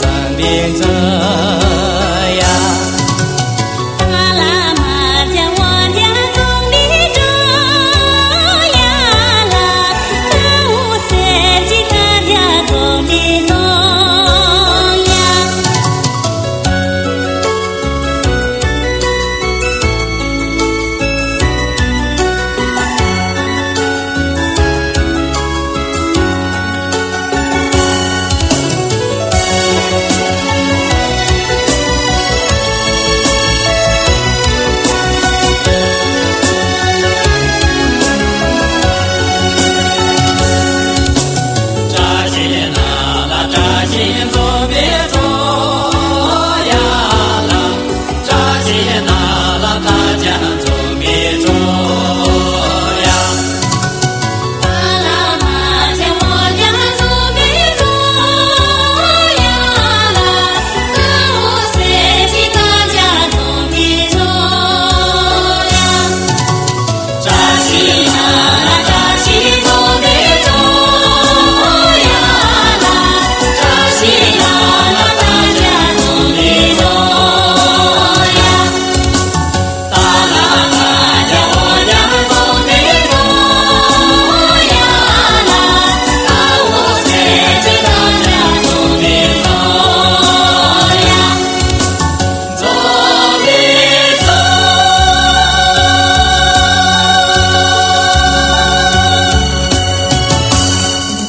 咱的咱。